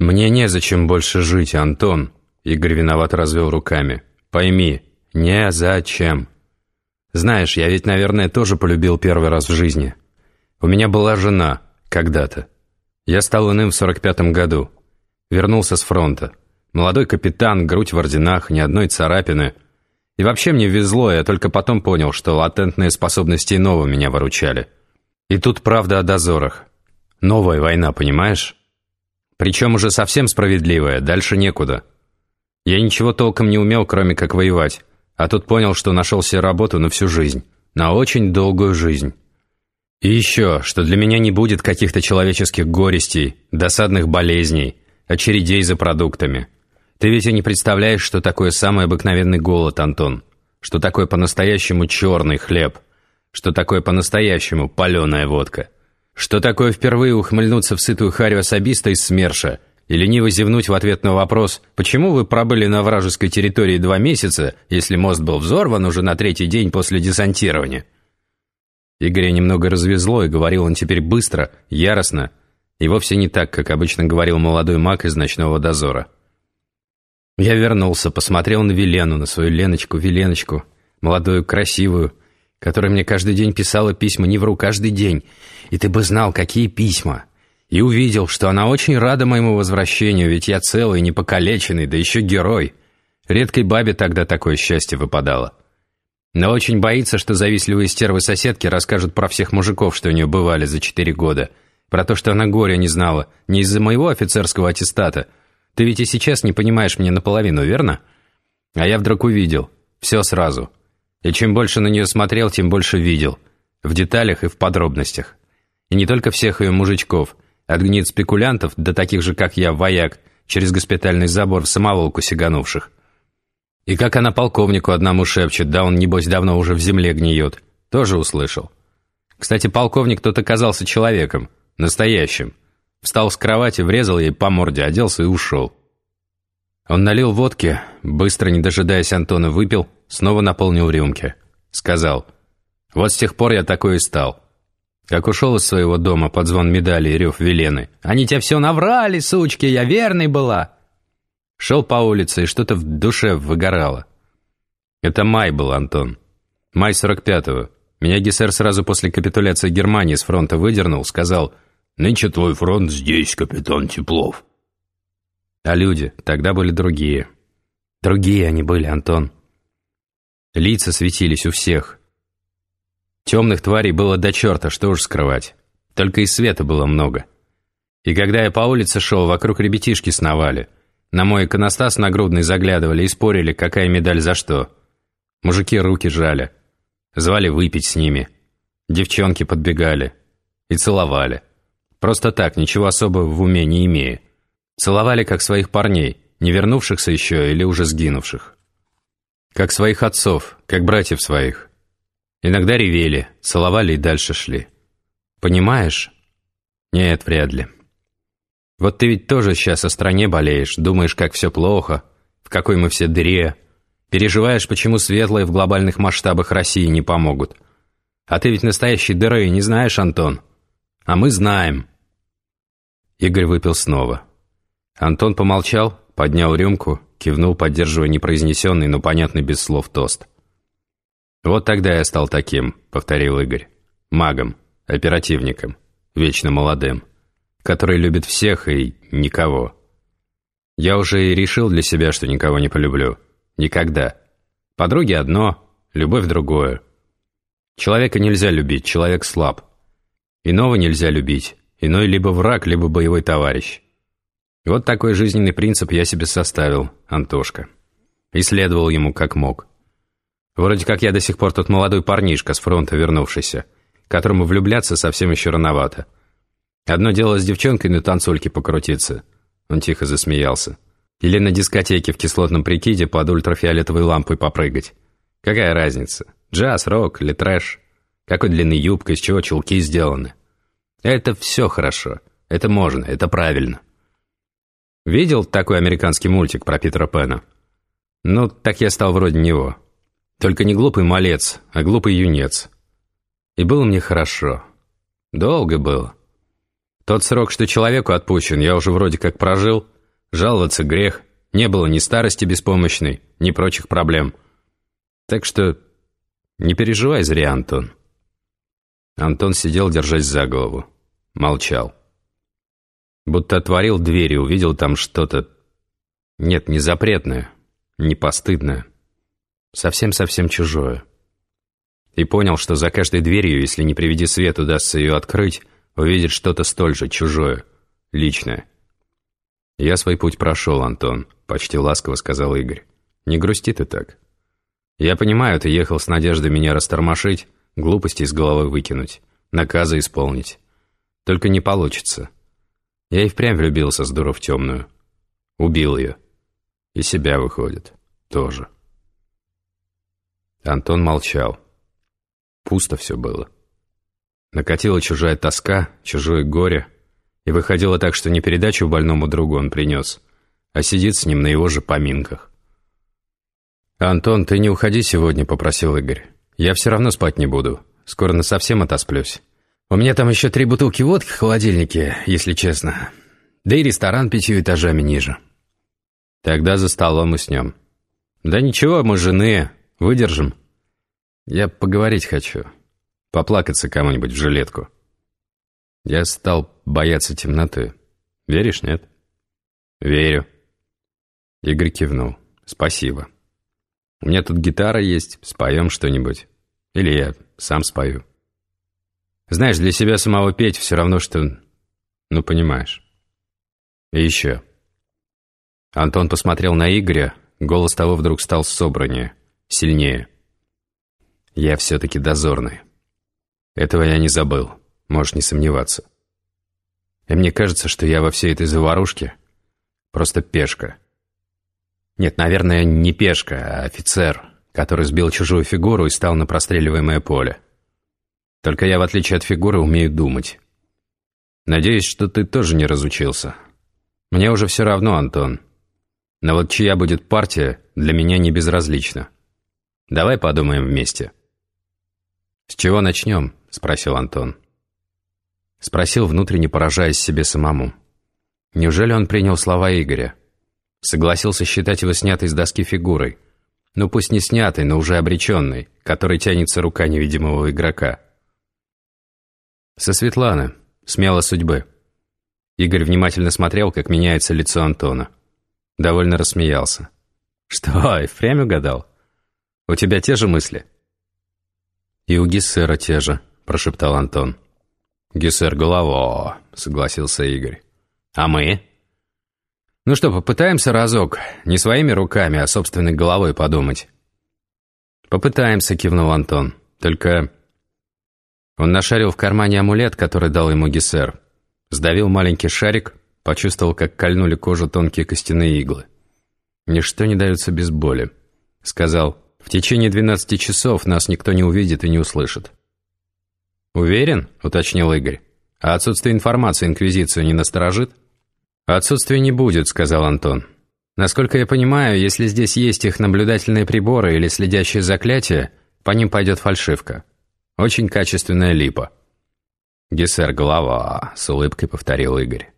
«Мне незачем больше жить, Антон», — Игорь виноват развел руками. «Пойми, незачем. Знаешь, я ведь, наверное, тоже полюбил первый раз в жизни. У меня была жена, когда-то. Я стал иным в сорок пятом году. Вернулся с фронта. Молодой капитан, грудь в орденах, ни одной царапины. И вообще мне везло, я только потом понял, что латентные способности иного меня выручали. И тут правда о дозорах. Новая война, понимаешь?» Причем уже совсем справедливая, дальше некуда. Я ничего толком не умел, кроме как воевать, а тут понял, что нашел себе работу на всю жизнь, на очень долгую жизнь. И еще, что для меня не будет каких-то человеческих горестей, досадных болезней, очередей за продуктами. Ты ведь и не представляешь, что такое самый обыкновенный голод, Антон, что такое по-настоящему черный хлеб, что такое по-настоящему паленая водка. Что такое впервые ухмыльнуться в сытую харю особиста из СМЕРШа и лениво зевнуть в ответ на вопрос «Почему вы пробыли на вражеской территории два месяца, если мост был взорван уже на третий день после десантирования?» Игоря немного развезло, и говорил он теперь быстро, яростно, и вовсе не так, как обычно говорил молодой маг из ночного дозора. Я вернулся, посмотрел на Велену, на свою Леночку, Веленочку, молодую, красивую, которая мне каждый день писала письма, не вру, каждый день. И ты бы знал, какие письма. И увидел, что она очень рада моему возвращению, ведь я целый, непокалеченный, да еще герой. Редкой бабе тогда такое счастье выпадало. Но очень боится, что завистливые стервы-соседки расскажут про всех мужиков, что у нее бывали за четыре года. Про то, что она горя не знала. Не из-за моего офицерского аттестата. Ты ведь и сейчас не понимаешь меня наполовину, верно? А я вдруг увидел. Все сразу. И чем больше на нее смотрел, тем больше видел. В деталях и в подробностях. И не только всех ее мужичков, от гнид спекулянтов до таких же, как я, вояк, через госпитальный забор в самоволку сиганувших. И как она полковнику одному шепчет, да он, небось, давно уже в земле гниет, тоже услышал. Кстати, полковник тот оказался человеком, настоящим. Встал с кровати, врезал ей по морде, оделся и ушел. Он налил водки, быстро, не дожидаясь Антона, выпил, снова наполнил рюмки. Сказал, «Вот с тех пор я такой и стал». Как ушел из своего дома под звон медали и рев Велены. «Они тебе все наврали, сучки, я верной была!» Шел по улице, и что-то в душе выгорало. Это май был, Антон. Май 45-го. Меня Гессер сразу после капитуляции Германии с фронта выдернул, сказал, «Нынче твой фронт здесь, капитан Теплов». А люди тогда были другие. Другие они были, Антон. Лица светились у всех. Темных тварей было до черта, что уж скрывать. Только и света было много. И когда я по улице шел, вокруг ребятишки сновали. На мой иконостас нагрудный заглядывали и спорили, какая медаль за что. Мужики руки жали. Звали выпить с ними. Девчонки подбегали. И целовали. Просто так, ничего особого в уме не имея. Целовали, как своих парней, не вернувшихся еще или уже сгинувших. Как своих отцов, как братьев своих. Иногда ревели, целовали и дальше шли. Понимаешь? Нет, вряд ли. Вот ты ведь тоже сейчас о стране болеешь, думаешь, как все плохо, в какой мы все дыре, переживаешь, почему светлые в глобальных масштабах России не помогут. А ты ведь настоящей дыры не знаешь, Антон. А мы знаем. Игорь выпил снова. Антон помолчал, поднял рюмку, кивнул, поддерживая непроизнесенный, но понятный без слов тост. «Вот тогда я стал таким», — повторил Игорь. «Магом, оперативником, вечно молодым, который любит всех и никого. Я уже и решил для себя, что никого не полюблю. Никогда. Подруги одно, любовь другое. Человека нельзя любить, человек слаб. Иного нельзя любить, иной либо враг, либо боевой товарищ. Вот такой жизненный принцип я себе составил, Антошка. Исследовал ему как мог. Вроде как я до сих пор тот молодой парнишка с фронта вернувшийся, которому влюбляться совсем еще рановато. Одно дело с девчонкой на танцульке покрутиться. Он тихо засмеялся. Или на дискотеке в кислотном прикиде под ультрафиолетовой лампой попрыгать. Какая разница? Джаз, рок или трэш? Какой длины юбка, из чего чулки сделаны? Это все хорошо. Это можно, это правильно. Видел такой американский мультик про Питера Пэна? Ну, так я стал вроде него. Только не глупый малец, а глупый юнец. И было мне хорошо. Долго было. Тот срок, что человеку отпущен, я уже вроде как прожил. Жаловаться грех. Не было ни старости беспомощной, ни прочих проблем. Так что не переживай зря, Антон». Антон сидел, держась за голову. Молчал. Будто отворил дверь и увидел там что-то... Нет, не запретное, не постыдное. Совсем-совсем чужое. И понял, что за каждой дверью, если не приведи свет, удастся ее открыть, увидит что-то столь же чужое, личное. «Я свой путь прошел, Антон», — почти ласково сказал Игорь. «Не грусти ты так. Я понимаю, ты ехал с надеждой меня растормошить, глупости из головы выкинуть, наказы исполнить. Только не получится. Я и впрямь влюбился с дуру в темную. Убил ее. И себя выходит. Тоже». Антон молчал. Пусто все было. Накатила чужая тоска, чужое горе, и выходило так, что не передачу больному другу он принес, а сидит с ним на его же поминках. «Антон, ты не уходи сегодня», — попросил Игорь. «Я все равно спать не буду. Скоро насовсем отосплюсь. У меня там еще три бутылки водки в холодильнике, если честно. Да и ресторан пятью этажами ниже. Тогда за столом уснем. Да ничего, мы жены, выдержим. Я поговорить хочу. Поплакаться кому-нибудь в жилетку. Я стал бояться темноты. Веришь, нет? Верю. Игорь кивнул. Спасибо. У меня тут гитара есть, споем что-нибудь. Или я сам спою. Знаешь, для себя самого петь все равно, что... Ну, понимаешь. И еще. Антон посмотрел на Игоря, голос того вдруг стал собраннее, сильнее. Я все-таки дозорный. Этого я не забыл, можешь не сомневаться. И мне кажется, что я во всей этой заварушке просто пешка. Нет, наверное, не пешка, а офицер, который сбил чужую фигуру и стал на простреливаемое поле. Только я, в отличие от фигуры, умею думать. Надеюсь, что ты тоже не разучился. Мне уже все равно, Антон. Но вот чья будет партия, для меня не безразлично. Давай подумаем вместе. «С чего начнем?» — спросил Антон. Спросил, внутренне поражаясь себе самому. Неужели он принял слова Игоря? Согласился считать его снятой с доски фигурой. Ну пусть не снятой, но уже обреченной, которой тянется рука невидимого игрока. Со Светланы, смело судьбы. Игорь внимательно смотрел, как меняется лицо Антона. Довольно рассмеялся. «Что, и впрямь угадал? У тебя те же мысли?» «И у Гессера те же», — прошептал Антон. «Гессер голова», — согласился Игорь. «А мы?» «Ну что, попытаемся разок, не своими руками, а собственной головой подумать». «Попытаемся», — кивнул Антон. «Только...» Он нашарил в кармане амулет, который дал ему Гессер. Сдавил маленький шарик, почувствовал, как кольнули кожу тонкие костяные иглы. «Ничто не дается без боли», — сказал. В течение 12 часов нас никто не увидит и не услышит. «Уверен?» — уточнил Игорь. «А отсутствие информации Инквизицию не насторожит?» «Отсутствия не будет», — сказал Антон. «Насколько я понимаю, если здесь есть их наблюдательные приборы или следящие заклятия, по ним пойдет фальшивка. Очень качественная липа». «Гессер, голова», — с улыбкой повторил Игорь.